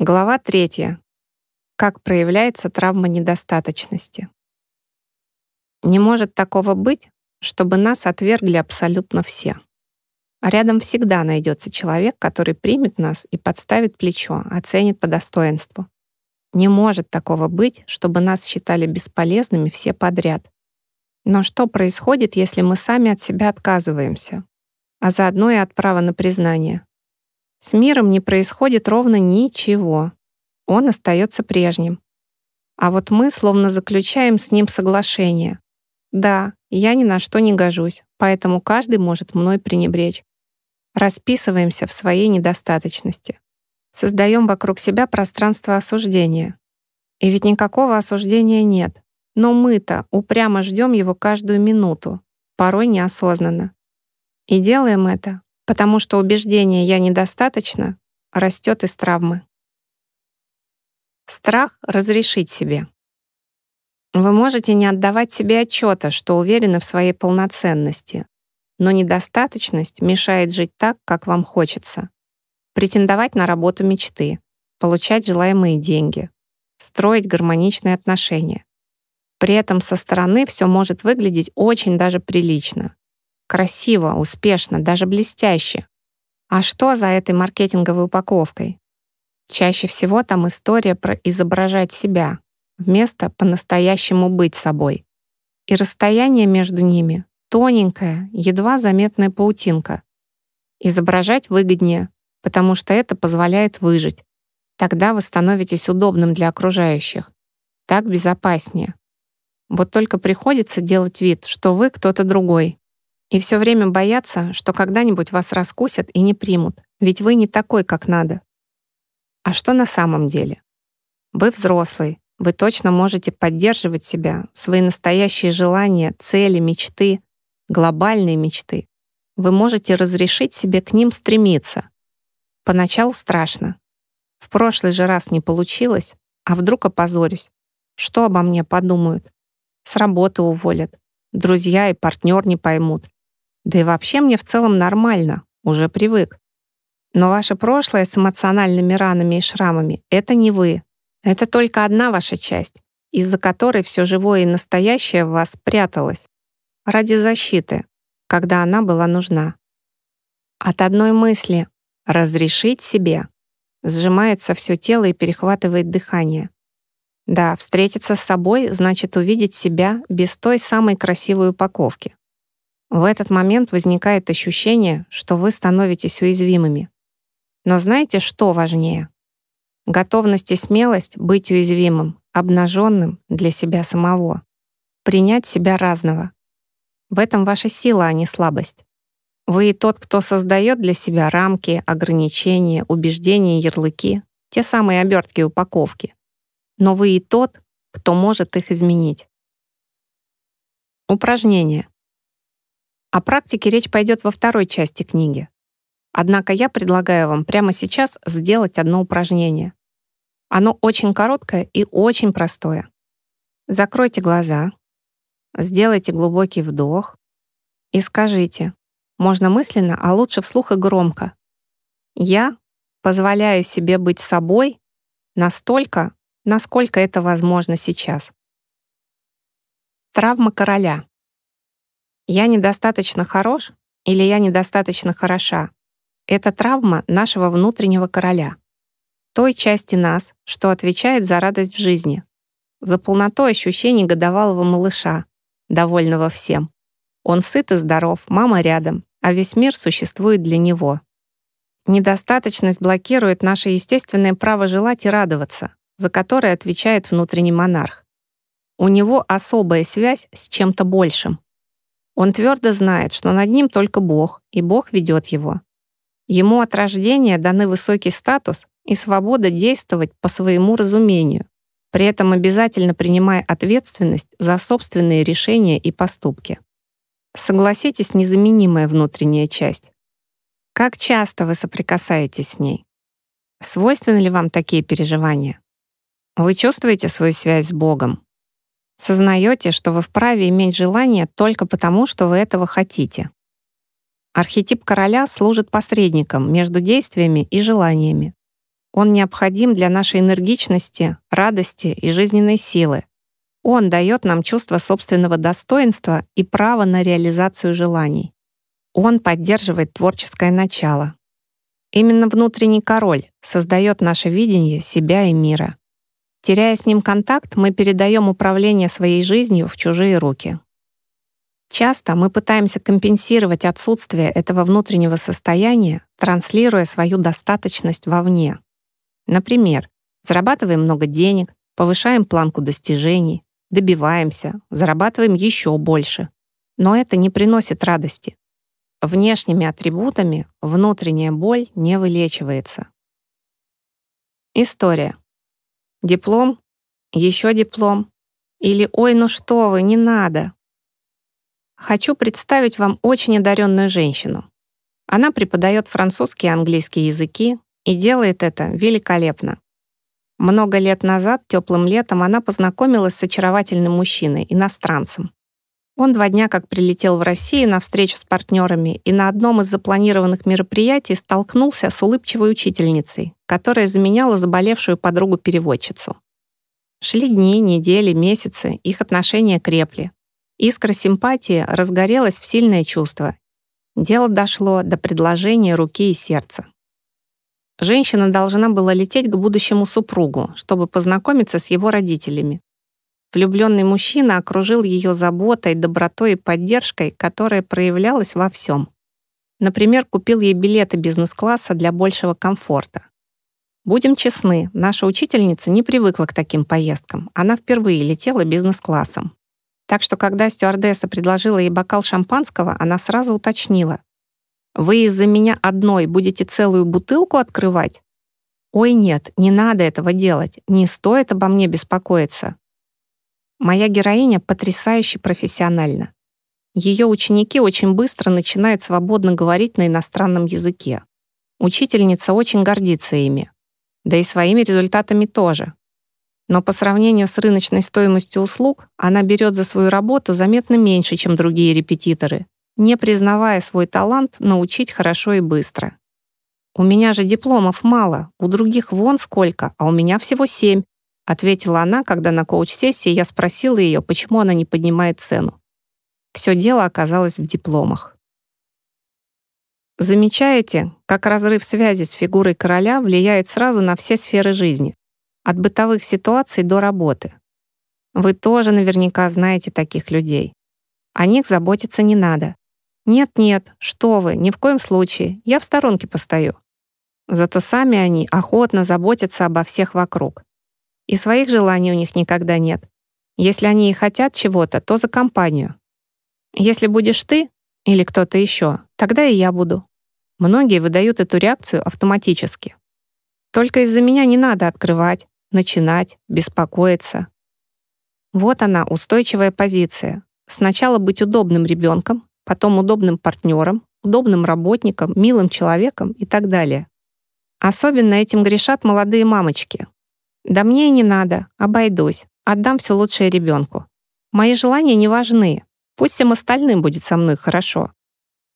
Глава третья. Как проявляется травма недостаточности. Не может такого быть, чтобы нас отвергли абсолютно все. рядом всегда найдется человек, который примет нас и подставит плечо, оценит по достоинству. Не может такого быть, чтобы нас считали бесполезными все подряд. Но что происходит, если мы сами от себя отказываемся, а заодно и от права на признание? С миром не происходит ровно ничего. Он остается прежним. А вот мы словно заключаем с ним соглашение. Да, я ни на что не гожусь, поэтому каждый может мной пренебречь. Расписываемся в своей недостаточности. Создаем вокруг себя пространство осуждения. И ведь никакого осуждения нет. Но мы-то упрямо ждем его каждую минуту, порой неосознанно. И делаем это, потому что убеждение «я недостаточно» растет из травмы. Страх разрешить себе. Вы можете не отдавать себе отчета, что уверены в своей полноценности, но недостаточность мешает жить так, как вам хочется. Претендовать на работу мечты, получать желаемые деньги, строить гармоничные отношения. При этом со стороны все может выглядеть очень даже прилично. Красиво, успешно, даже блестяще. А что за этой маркетинговой упаковкой? Чаще всего там история про изображать себя, вместо по-настоящему быть собой. И расстояние между ними тоненькая, едва заметная паутинка. Изображать выгоднее, потому что это позволяет выжить. Тогда вы становитесь удобным для окружающих. Так безопаснее. Вот только приходится делать вид, что вы кто-то другой, и все время бояться, что когда-нибудь вас раскусят и не примут, ведь вы не такой, как надо. А что на самом деле? Вы взрослый, вы точно можете поддерживать себя, свои настоящие желания, цели, мечты, глобальные мечты. Вы можете разрешить себе к ним стремиться. Поначалу страшно. В прошлый же раз не получилось, а вдруг опозорюсь. Что обо мне подумают? С работы уволят. Друзья и партнер не поймут. Да и вообще мне в целом нормально, уже привык. Но ваше прошлое с эмоциональными ранами и шрамами — это не вы. Это только одна ваша часть, из-за которой все живое и настоящее в вас пряталось. Ради защиты, когда она была нужна. От одной мысли «разрешить себе» сжимается все тело и перехватывает дыхание. Да, встретиться с собой значит увидеть себя без той самой красивой упаковки. В этот момент возникает ощущение, что вы становитесь уязвимыми. Но знаете, что важнее? Готовность и смелость быть уязвимым, обнаженным для себя самого. Принять себя разного. В этом ваша сила, а не слабость. Вы и тот, кто создает для себя рамки, ограничения, убеждения, ярлыки, те самые обертки упаковки. Но вы и тот, кто может их изменить. Упражнение. О практике речь пойдет во второй части книги. Однако я предлагаю вам прямо сейчас сделать одно упражнение. Оно очень короткое и очень простое. Закройте глаза, сделайте глубокий вдох и скажите, можно мысленно, а лучше вслух и громко. Я позволяю себе быть собой настолько, насколько это возможно сейчас. Травма короля. «Я недостаточно хорош» или «я недостаточно хороша» — это травма нашего внутреннего короля, той части нас, что отвечает за радость в жизни, за полноту ощущений годовалого малыша, довольного всем. Он сыт и здоров, мама рядом, а весь мир существует для него. Недостаточность блокирует наше естественное право желать и радоваться, за которое отвечает внутренний монарх. У него особая связь с чем-то большим, он твердо знает, что над ним только Бог, и Бог ведет его. Ему от рождения даны высокий статус и свобода действовать по своему разумению, при этом обязательно принимая ответственность за собственные решения и поступки. Согласитесь, незаменимая внутренняя часть. Как часто вы соприкасаетесь с ней? Свойственны ли вам такие переживания? Вы чувствуете свою связь с Богом? Сознаете, что вы вправе иметь желание только потому, что вы этого хотите. Архетип короля служит посредником между действиями и желаниями. Он необходим для нашей энергичности, радости и жизненной силы. Он дает нам чувство собственного достоинства и право на реализацию желаний. Он поддерживает творческое начало. Именно внутренний король создает наше видение себя и мира. Теряя с ним контакт, мы передаем управление своей жизнью в чужие руки. Часто мы пытаемся компенсировать отсутствие этого внутреннего состояния, транслируя свою достаточность вовне. Например, зарабатываем много денег, повышаем планку достижений, добиваемся, зарабатываем еще больше. Но это не приносит радости. Внешними атрибутами внутренняя боль не вылечивается. История. Диплом, еще диплом. Или «Ой, ну что вы, не надо». Хочу представить вам очень одаренную женщину. Она преподает французский и английский языки и делает это великолепно. Много лет назад, теплым летом, она познакомилась с очаровательным мужчиной, иностранцем. Он два дня как прилетел в Россию на встречу с партнерами и на одном из запланированных мероприятий столкнулся с улыбчивой учительницей, которая заменяла заболевшую подругу-переводчицу. Шли дни, недели, месяцы, их отношения крепли. Искра симпатии разгорелась в сильное чувство. Дело дошло до предложения руки и сердца. Женщина должна была лететь к будущему супругу, чтобы познакомиться с его родителями, Влюбленный мужчина окружил ее заботой, добротой и поддержкой, которая проявлялась во всем. Например, купил ей билеты бизнес-класса для большего комфорта. Будем честны, наша учительница не привыкла к таким поездкам. Она впервые летела бизнес-классом. Так что, когда стюардесса предложила ей бокал шампанского, она сразу уточнила. «Вы из-за меня одной будете целую бутылку открывать?» «Ой, нет, не надо этого делать. Не стоит обо мне беспокоиться. Моя героиня потрясающе профессиональна. Ее ученики очень быстро начинают свободно говорить на иностранном языке. Учительница очень гордится ими. Да и своими результатами тоже. Но по сравнению с рыночной стоимостью услуг, она берет за свою работу заметно меньше, чем другие репетиторы, не признавая свой талант научить хорошо и быстро. «У меня же дипломов мало, у других вон сколько, а у меня всего семь», ответила она, когда на коуч-сессии я спросила ее, почему она не поднимает цену. Все дело оказалось в дипломах. Замечаете, как разрыв связи с фигурой короля влияет сразу на все сферы жизни, от бытовых ситуаций до работы. Вы тоже наверняка знаете таких людей. О них заботиться не надо. Нет-нет, что вы, ни в коем случае, я в сторонке постою. Зато сами они охотно заботятся обо всех вокруг. И своих желаний у них никогда нет. Если они и хотят чего-то, то за компанию. Если будешь ты или кто-то еще, тогда и я буду. Многие выдают эту реакцию автоматически. Только из-за меня не надо открывать, начинать, беспокоиться. Вот она, устойчивая позиция. Сначала быть удобным ребенком, потом удобным партнером, удобным работником, милым человеком и так далее. Особенно этим грешат молодые мамочки, да мне и не надо, обойдусь, отдам все лучшее ребенку. Мои желания не важны, пусть всем остальным будет со мной хорошо.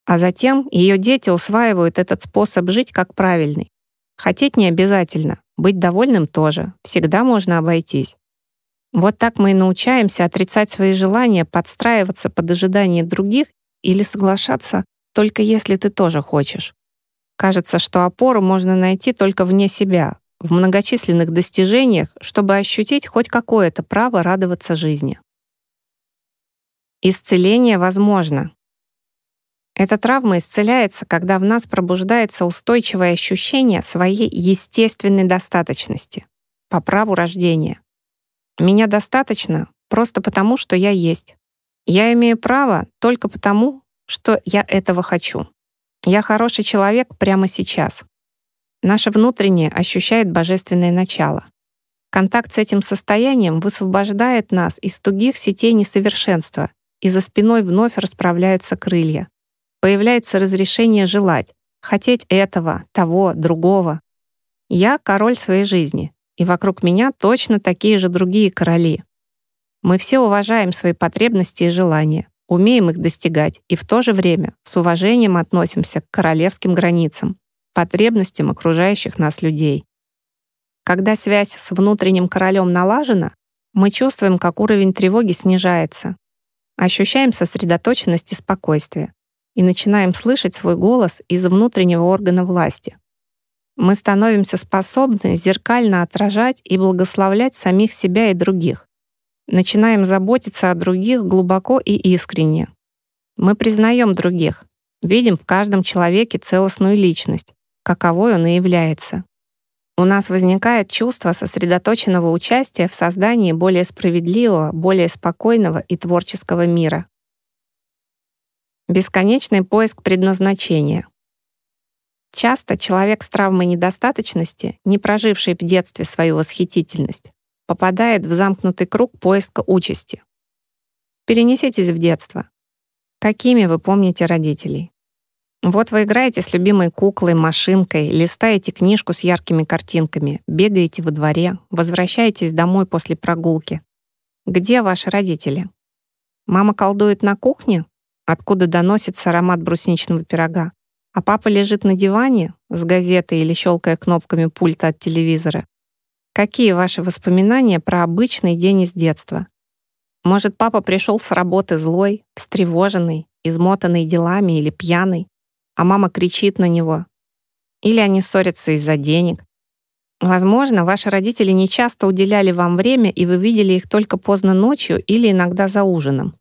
А затем ее дети усваивают этот способ жить как правильный. Хотеть не обязательно, быть довольным тоже, всегда можно обойтись. Вот так мы и научаемся отрицать свои желания, подстраиваться под ожидания других или соглашаться только если ты тоже хочешь. Кажется, что опору можно найти только вне себя, в многочисленных достижениях, чтобы ощутить хоть какое-то право радоваться жизни. Исцеление возможно. Эта травма исцеляется, когда в нас пробуждается устойчивое ощущение своей естественной достаточности по праву рождения. Меня достаточно просто потому, что я есть. Я имею право только потому, что я этого хочу. Я хороший человек прямо сейчас. Наше внутреннее ощущает божественное начало. Контакт с этим состоянием высвобождает нас из тугих сетей несовершенства, и за спиной вновь расправляются крылья. Появляется разрешение желать, хотеть этого, того, другого. Я король своей жизни, и вокруг меня точно такие же другие короли. Мы все уважаем свои потребности и желания, умеем их достигать и в то же время с уважением относимся к королевским границам потребностям окружающих нас людей. Когда связь с внутренним королем налажена, мы чувствуем, как уровень тревоги снижается, ощущаем сосредоточенность и спокойствие и начинаем слышать свой голос из внутреннего органа власти. Мы становимся способны зеркально отражать и благословлять самих себя и других. Начинаем заботиться о других глубоко и искренне. Мы признаем других, видим в каждом человеке целостную личность, каковой он и является. У нас возникает чувство сосредоточенного участия в создании более справедливого, более спокойного и творческого мира. Бесконечный поиск предназначения. Часто человек с травмой недостаточности, не проживший в детстве свою восхитительность, попадает в замкнутый круг поиска участи. Перенеситесь в детство. Какими вы помните родителей? Вот вы играете с любимой куклой, машинкой, листаете книжку с яркими картинками, бегаете во дворе, возвращаетесь домой после прогулки. Где ваши родители? Мама колдует на кухне, откуда доносится аромат брусничного пирога, а папа лежит на диване с газетой или щелкая кнопками пульта от телевизора. Какие ваши воспоминания про обычный день из детства? Может, папа пришел с работы злой, встревоженный, измотанный делами или пьяный, а мама кричит на него. Или они ссорятся из-за денег. Возможно, ваши родители не часто уделяли вам время, и вы видели их только поздно ночью или иногда за ужином.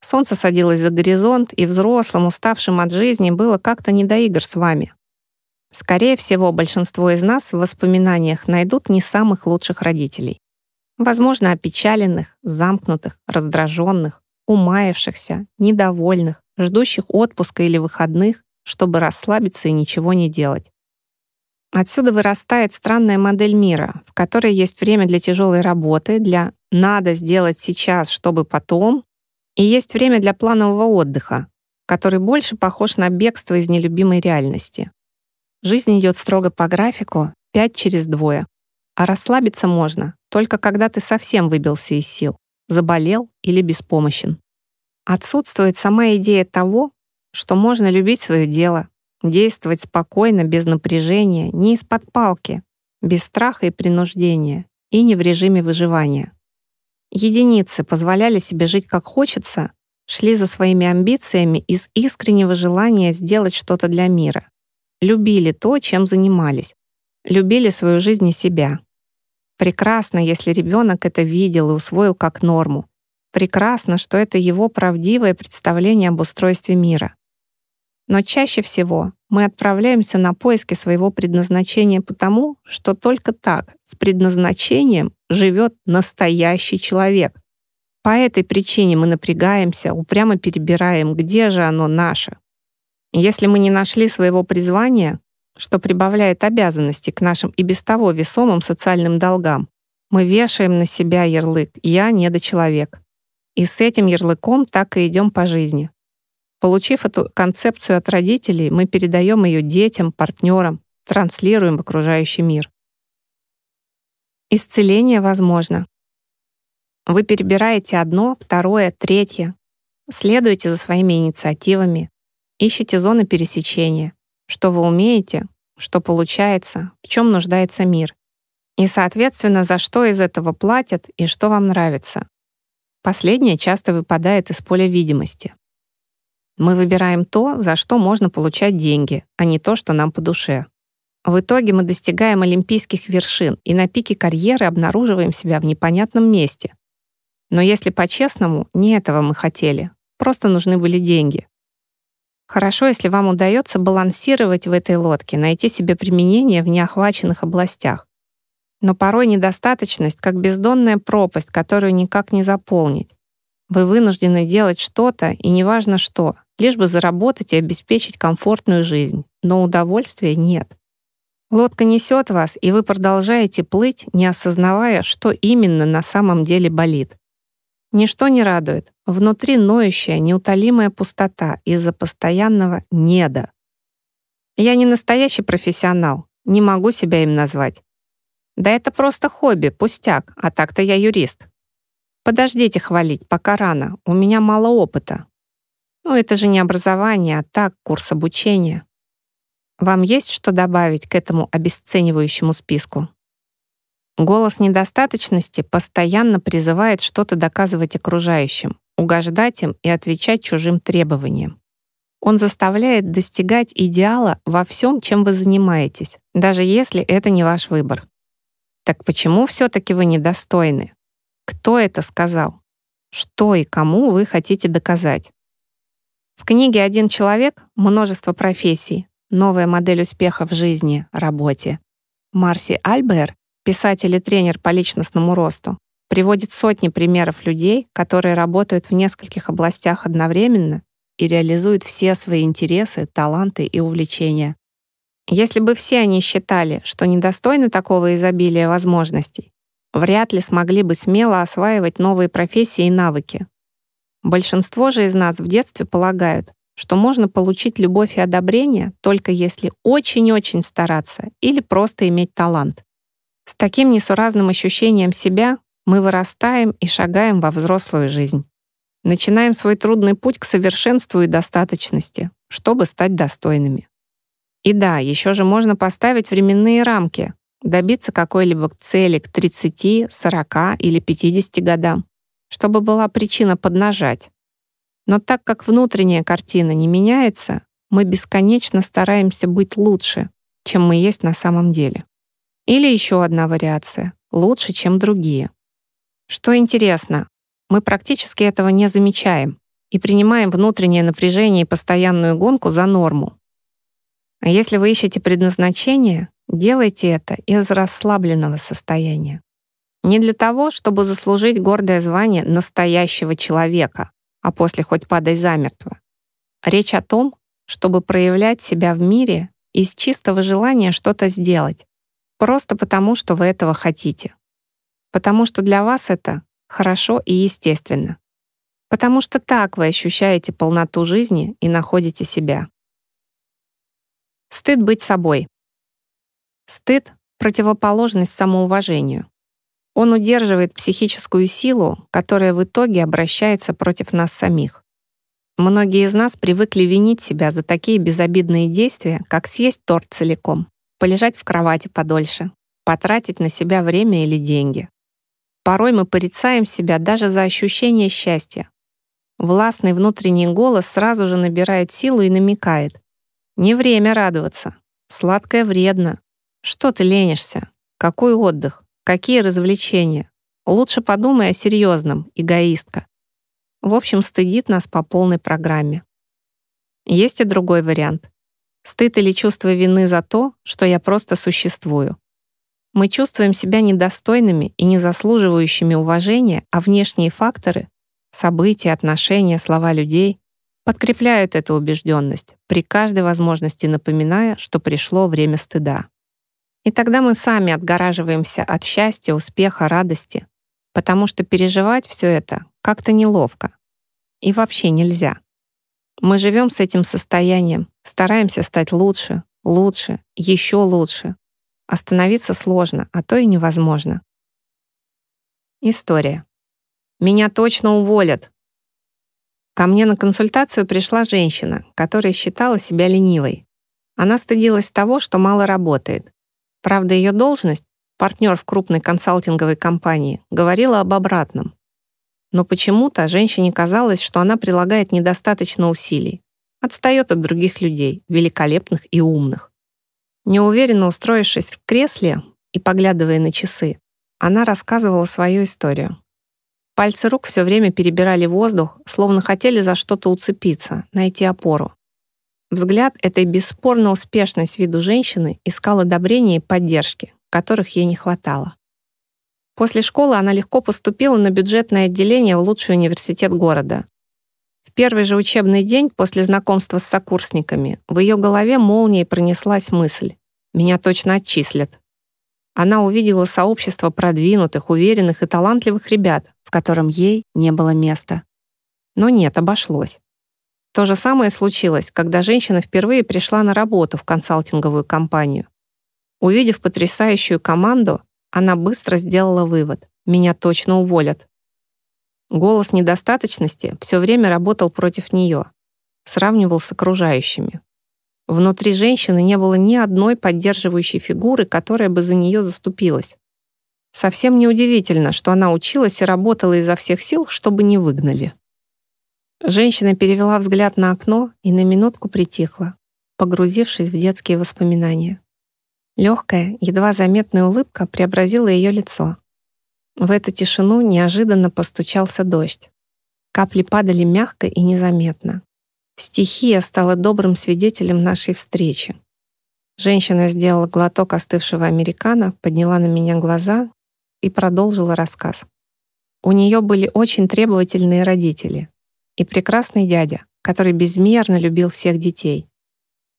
Солнце садилось за горизонт, и взрослым, уставшим от жизни, было как-то не до игр с вами. Скорее всего, большинство из нас в воспоминаниях найдут не самых лучших родителей. Возможно, опечаленных, замкнутых, раздраженных, умаявшихся, недовольных, ждущих отпуска или выходных, чтобы расслабиться и ничего не делать. Отсюда вырастает странная модель мира, в которой есть время для тяжелой работы, для «надо сделать сейчас, чтобы потом», и есть время для планового отдыха, который больше похож на бегство из нелюбимой реальности. Жизнь идет строго по графику, пять через двое. А расслабиться можно только когда ты совсем выбился из сил, заболел или беспомощен. Отсутствует сама идея того, что можно любить свое дело, действовать спокойно, без напряжения, не из-под палки, без страха и принуждения, и не в режиме выживания. Единицы позволяли себе жить как хочется, шли за своими амбициями из искреннего желания сделать что-то для мира. Любили то, чем занимались. Любили свою жизнь и себя. Прекрасно, если ребенок это видел и усвоил как норму. Прекрасно, что это его правдивое представление об устройстве мира. Но чаще всего мы отправляемся на поиски своего предназначения потому, что только так, с предназначением, живет настоящий человек. По этой причине мы напрягаемся, упрямо перебираем, где же оно наше. Если мы не нашли своего призвания, что прибавляет обязанности к нашим и без того весомым социальным долгам, мы вешаем на себя ярлык «я недочеловек». И с этим ярлыком так и идем по жизни. Получив эту концепцию от родителей, мы передаем ее детям, партнерам, транслируем в окружающий мир. Исцеление возможно. Вы перебираете одно, второе, третье, следуете за своими инициативами, ищете зоны пересечения, что вы умеете, что получается, в чем нуждается мир, и, соответственно, за что из этого платят и что вам нравится. Последнее часто выпадает из поля видимости. Мы выбираем то, за что можно получать деньги, а не то, что нам по душе. В итоге мы достигаем олимпийских вершин и на пике карьеры обнаруживаем себя в непонятном месте. Но если по-честному, не этого мы хотели. Просто нужны были деньги. Хорошо, если вам удается балансировать в этой лодке, найти себе применение в неохваченных областях. Но порой недостаточность, как бездонная пропасть, которую никак не заполнить. Вы вынуждены делать что-то, и неважно что, лишь бы заработать и обеспечить комфортную жизнь, но удовольствия нет. Лодка несет вас, и вы продолжаете плыть, не осознавая, что именно на самом деле болит. Ничто не радует. Внутри ноющая, неутолимая пустота из-за постоянного «неда». Я не настоящий профессионал, не могу себя им назвать. Да это просто хобби, пустяк, а так-то я юрист. Подождите хвалить, пока рано, у меня мало опыта. Ну, это же не образование, а так, курс обучения. Вам есть что добавить к этому обесценивающему списку? Голос недостаточности постоянно призывает что-то доказывать окружающим, угождать им и отвечать чужим требованиям. Он заставляет достигать идеала во всем, чем вы занимаетесь, даже если это не ваш выбор. Так почему все-таки вы недостойны? Кто это сказал? Что и кому вы хотите доказать? В книге «Один человек. Множество профессий. Новая модель успеха в жизни, работе» Марси Альбер писатель и тренер по личностному росту, приводит сотни примеров людей, которые работают в нескольких областях одновременно и реализуют все свои интересы, таланты и увлечения. Если бы все они считали, что недостойны такого изобилия возможностей, вряд ли смогли бы смело осваивать новые профессии и навыки. Большинство же из нас в детстве полагают, что можно получить любовь и одобрение только если очень-очень стараться или просто иметь талант. С таким несуразным ощущением себя мы вырастаем и шагаем во взрослую жизнь. Начинаем свой трудный путь к совершенству и достаточности, чтобы стать достойными. И да, еще же можно поставить временные рамки, добиться какой-либо цели к 30, 40 или 50 годам, чтобы была причина поднажать. Но так как внутренняя картина не меняется, мы бесконечно стараемся быть лучше, чем мы есть на самом деле. Или еще одна вариация — лучше, чем другие. Что интересно, мы практически этого не замечаем и принимаем внутреннее напряжение и постоянную гонку за норму. А если вы ищете предназначение, делайте это из расслабленного состояния. Не для того, чтобы заслужить гордое звание настоящего человека, а после хоть падай замертво. Речь о том, чтобы проявлять себя в мире из чистого желания что-то сделать, Просто потому, что вы этого хотите. Потому что для вас это хорошо и естественно. Потому что так вы ощущаете полноту жизни и находите себя. Стыд быть собой. Стыд — противоположность самоуважению. Он удерживает психическую силу, которая в итоге обращается против нас самих. Многие из нас привыкли винить себя за такие безобидные действия, как съесть торт целиком полежать в кровати подольше, потратить на себя время или деньги. Порой мы порицаем себя даже за ощущение счастья. Властный внутренний голос сразу же набирает силу и намекает. Не время радоваться. Сладкое вредно. Что ты ленишься? Какой отдых? Какие развлечения? Лучше подумай о серьезном, эгоистка. В общем, стыдит нас по полной программе. Есть и другой вариант. Стыд или чувство вины за то, что я просто существую. Мы чувствуем себя недостойными и не заслуживающими уважения, а внешние факторы — события, отношения, слова людей — подкрепляют эту убежденность, при каждой возможности напоминая, что пришло время стыда. И тогда мы сами отгораживаемся от счастья, успеха, радости, потому что переживать все это как-то неловко. И вообще нельзя. Мы живем с этим состоянием, стараемся стать лучше, лучше, еще лучше. Остановиться сложно, а то и невозможно. История. Меня точно уволят. Ко мне на консультацию пришла женщина, которая считала себя ленивой. Она стыдилась того, что мало работает. Правда, ее должность, партнер в крупной консалтинговой компании, говорила об обратном. Но почему-то женщине казалось, что она прилагает недостаточно усилий, отстает от других людей, великолепных и умных. Неуверенно устроившись в кресле и поглядывая на часы, она рассказывала свою историю. Пальцы рук все время перебирали воздух, словно хотели за что-то уцепиться, найти опору. Взгляд этой бесспорно успешной с виду женщины искал одобрения и поддержки, которых ей не хватало. После школы она легко поступила на бюджетное отделение в лучший университет города. В первый же учебный день после знакомства с сокурсниками в ее голове молнией пронеслась мысль «Меня точно отчислят». Она увидела сообщество продвинутых, уверенных и талантливых ребят, в котором ей не было места. Но нет, обошлось. То же самое случилось, когда женщина впервые пришла на работу в консалтинговую компанию. Увидев потрясающую команду, она быстро сделала вывод. Меня точно уволят. Голос недостаточности все время работал против нее, сравнивал с окружающими. Внутри женщины не было ни одной поддерживающей фигуры, которая бы за нее заступилась. Совсем неудивительно, что она училась и работала изо всех сил, чтобы не выгнали. Женщина перевела взгляд на окно и на минутку притихла, погрузившись в детские воспоминания. Легкая, едва заметная улыбка преобразила ее лицо. В эту тишину неожиданно постучался дождь. Капли падали мягко и незаметно. Стихия стала добрым свидетелем нашей встречи. Женщина сделала глоток остывшего американо, подняла на меня глаза и продолжила рассказ. У нее были очень требовательные родители и прекрасный дядя, который безмерно любил всех детей.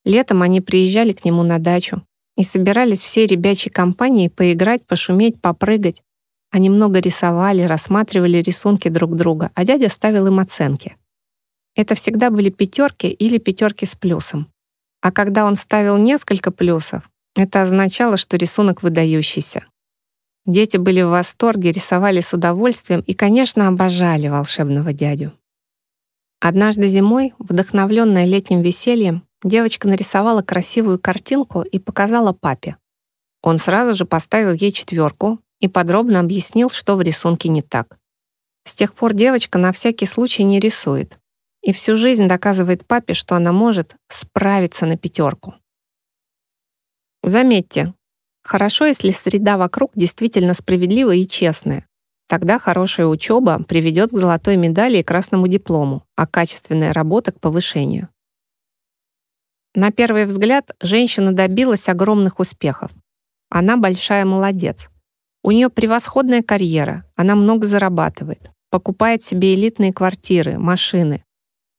Летом они приезжали к нему на дачу, и собирались все ребячьи компании поиграть, пошуметь, попрыгать. Они много рисовали, рассматривали рисунки друг друга, а дядя ставил им оценки. Это всегда были пятерки или пятерки с плюсом. А когда он ставил несколько плюсов, это означало, что рисунок выдающийся. Дети были в восторге, рисовали с удовольствием и, конечно, обожали волшебного дядю. Однажды зимой, вдохновленная летним весельем, Девочка нарисовала красивую картинку и показала папе. Он сразу же поставил ей четверку и подробно объяснил, что в рисунке не так. С тех пор девочка на всякий случай не рисует и всю жизнь доказывает папе, что она может справиться на пятерку. Заметьте, хорошо, если среда вокруг действительно справедливая и честная. Тогда хорошая учеба приведет к золотой медали и красному диплому, а качественная работа к повышению. На первый взгляд, женщина добилась огромных успехов. Она большая молодец. У нее превосходная карьера, она много зарабатывает, покупает себе элитные квартиры, машины.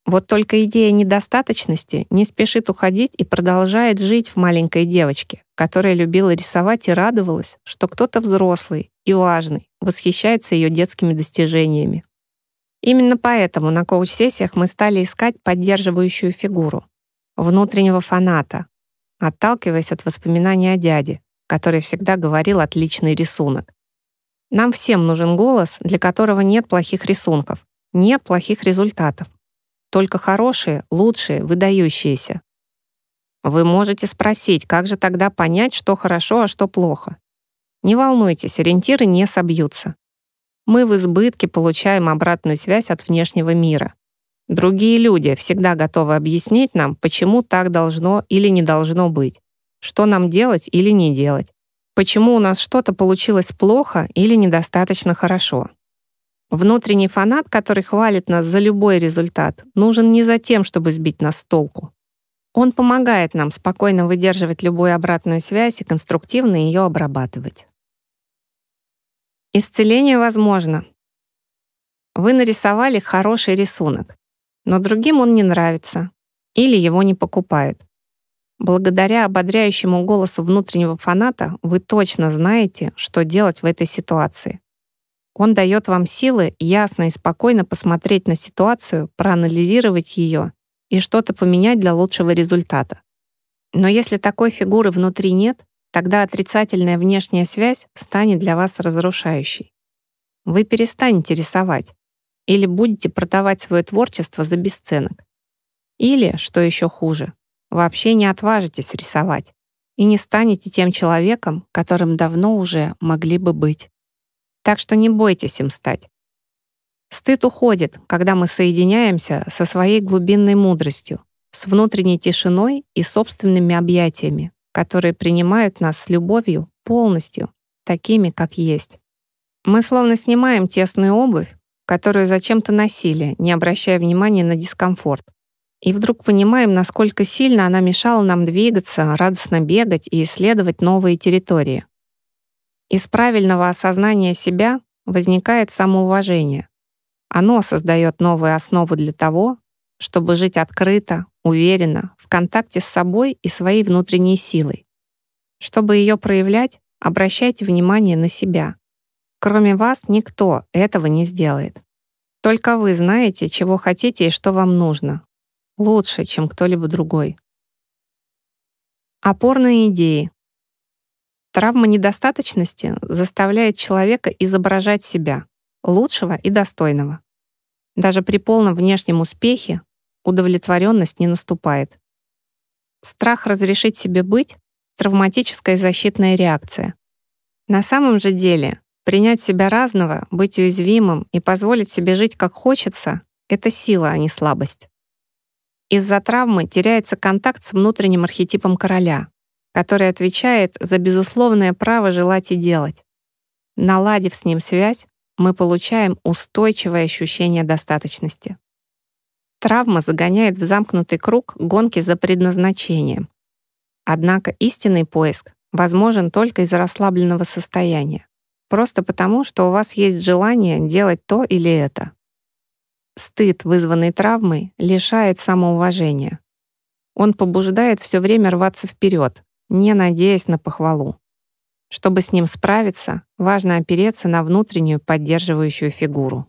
Вот только идея недостаточности не спешит уходить и продолжает жить в маленькой девочке, которая любила рисовать и радовалась, что кто-то взрослый и важный восхищается ее детскими достижениями. Именно поэтому на коуч-сессиях мы стали искать поддерживающую фигуру, внутреннего фаната, отталкиваясь от воспоминаний о дяде, который всегда говорил «отличный рисунок». Нам всем нужен голос, для которого нет плохих рисунков, нет плохих результатов. Только хорошие, лучшие, выдающиеся. Вы можете спросить, как же тогда понять, что хорошо, а что плохо? Не волнуйтесь, ориентиры не собьются. Мы в избытке получаем обратную связь от внешнего мира. Другие люди всегда готовы объяснить нам, почему так должно или не должно быть, что нам делать или не делать, почему у нас что-то получилось плохо или недостаточно хорошо. Внутренний фанат, который хвалит нас за любой результат, нужен не за тем, чтобы сбить нас с толку. Он помогает нам спокойно выдерживать любую обратную связь и конструктивно ее обрабатывать. Исцеление возможно. Вы нарисовали хороший рисунок но другим он не нравится или его не покупают. Благодаря ободряющему голосу внутреннего фаната вы точно знаете, что делать в этой ситуации. Он дает вам силы ясно и спокойно посмотреть на ситуацию, проанализировать ее и что-то поменять для лучшего результата. Но если такой фигуры внутри нет, тогда отрицательная внешняя связь станет для вас разрушающей. Вы перестанете рисовать, или будете продавать свое творчество за бесценок. Или, что еще хуже, вообще не отважитесь рисовать и не станете тем человеком, которым давно уже могли бы быть. Так что не бойтесь им стать. Стыд уходит, когда мы соединяемся со своей глубинной мудростью, с внутренней тишиной и собственными объятиями, которые принимают нас с любовью полностью, такими, как есть. Мы словно снимаем тесную обувь которую зачем-то носили, не обращая внимания на дискомфорт. И вдруг понимаем, насколько сильно она мешала нам двигаться, радостно бегать и исследовать новые территории. Из правильного осознания себя возникает самоуважение. Оно создает новую основу для того, чтобы жить открыто, уверенно, в контакте с собой и своей внутренней силой. Чтобы ее проявлять, обращайте внимание на себя, Кроме вас никто этого не сделает. Только вы знаете, чего хотите и что вам нужно. Лучше, чем кто-либо другой. Опорные идеи. Травма недостаточности заставляет человека изображать себя, лучшего и достойного. Даже при полном внешнем успехе удовлетворенность не наступает. Страх разрешить себе быть — травматическая защитная реакция. На самом же деле Принять себя разного, быть уязвимым и позволить себе жить как хочется — это сила, а не слабость. Из-за травмы теряется контакт с внутренним архетипом короля, который отвечает за безусловное право желать и делать. Наладив с ним связь, мы получаем устойчивое ощущение достаточности. Травма загоняет в замкнутый круг гонки за предназначением. Однако истинный поиск возможен только из расслабленного состояния, просто потому, что у вас есть желание делать то или это. Стыд, вызванный травмой, лишает самоуважения. Он побуждает все время рваться вперед, не надеясь на похвалу. Чтобы с ним справиться, важно опереться на внутреннюю поддерживающую фигуру.